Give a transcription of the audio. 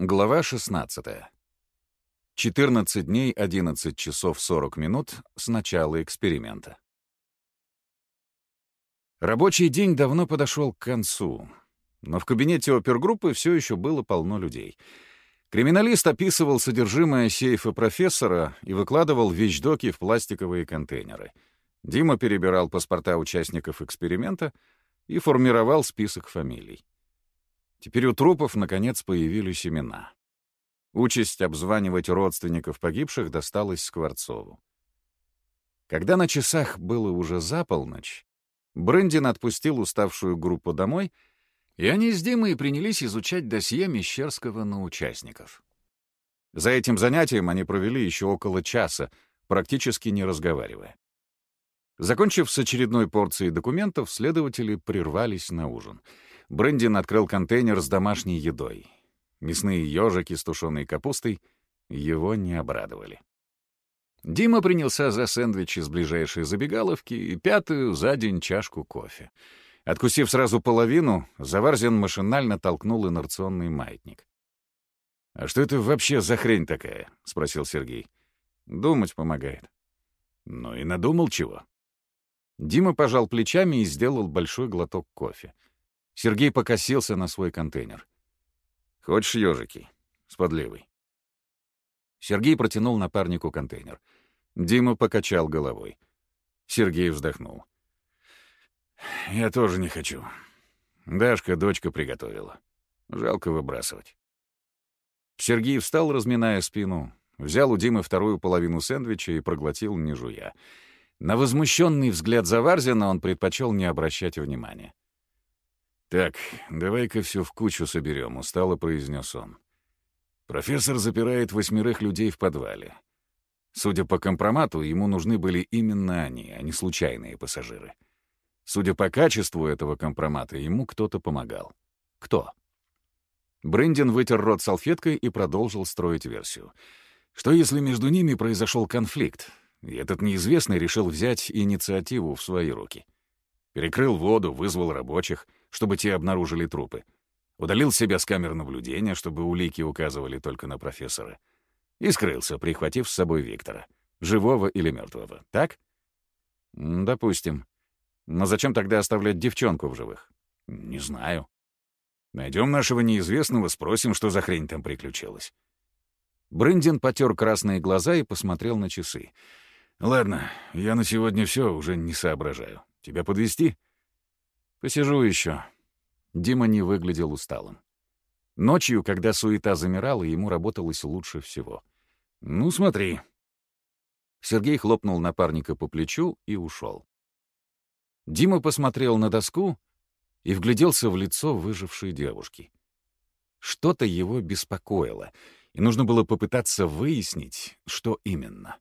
Глава 16. 14 дней 11 часов 40 минут с начала эксперимента. Рабочий день давно подошел к концу, но в кабинете опергруппы все еще было полно людей. Криминалист описывал содержимое сейфа профессора и выкладывал вещдоки в пластиковые контейнеры. Дима перебирал паспорта участников эксперимента и формировал список фамилий. Теперь у трупов, наконец, появились имена. Участь обзванивать родственников погибших досталась Скворцову. Когда на часах было уже за полночь, Брендин отпустил уставшую группу домой, и они с Димой принялись изучать досье Мещерского на участников. За этим занятием они провели еще около часа, практически не разговаривая. Закончив с очередной порцией документов, следователи прервались на ужин — Брендин открыл контейнер с домашней едой. Мясные ежики с тушеной капустой его не обрадовали. Дима принялся за сэндвич из ближайшей забегаловки и пятую за день чашку кофе. Откусив сразу половину, Заварзин машинально толкнул инерционный маятник. «А что это вообще за хрень такая?» — спросил Сергей. «Думать помогает». «Ну и надумал чего?» Дима пожал плечами и сделал большой глоток кофе. Сергей покосился на свой контейнер. «Хочешь ежики? С подливой». Сергей протянул напарнику контейнер. Дима покачал головой. Сергей вздохнул. «Я тоже не хочу. Дашка дочка приготовила. Жалко выбрасывать». Сергей встал, разминая спину, взял у Димы вторую половину сэндвича и проглотил, не жуя. На возмущенный взгляд Заварзина он предпочел не обращать внимания. «Так, давай-ка все в кучу соберем», — устало произнес он. Профессор запирает восьмерых людей в подвале. Судя по компромату, ему нужны были именно они, а не случайные пассажиры. Судя по качеству этого компромата, ему кто-то помогал. Кто? Брендин вытер рот салфеткой и продолжил строить версию. Что если между ними произошел конфликт, и этот неизвестный решил взять инициативу в свои руки? Перекрыл воду, вызвал рабочих — чтобы те обнаружили трупы. Удалил себя с камер наблюдения, чтобы улики указывали только на профессора. И скрылся, прихватив с собой Виктора. Живого или мертвого, так? Допустим. Но зачем тогда оставлять девчонку в живых? Не знаю. Найдем нашего неизвестного, спросим, что за хрень там приключилась. Брендин потер красные глаза и посмотрел на часы. «Ладно, я на сегодня все уже не соображаю. Тебя подвести? Посижу еще. Дима не выглядел усталым. Ночью, когда суета замирала, ему работалось лучше всего. «Ну, смотри». Сергей хлопнул напарника по плечу и ушел. Дима посмотрел на доску и вгляделся в лицо выжившей девушки. Что-то его беспокоило, и нужно было попытаться выяснить, что именно.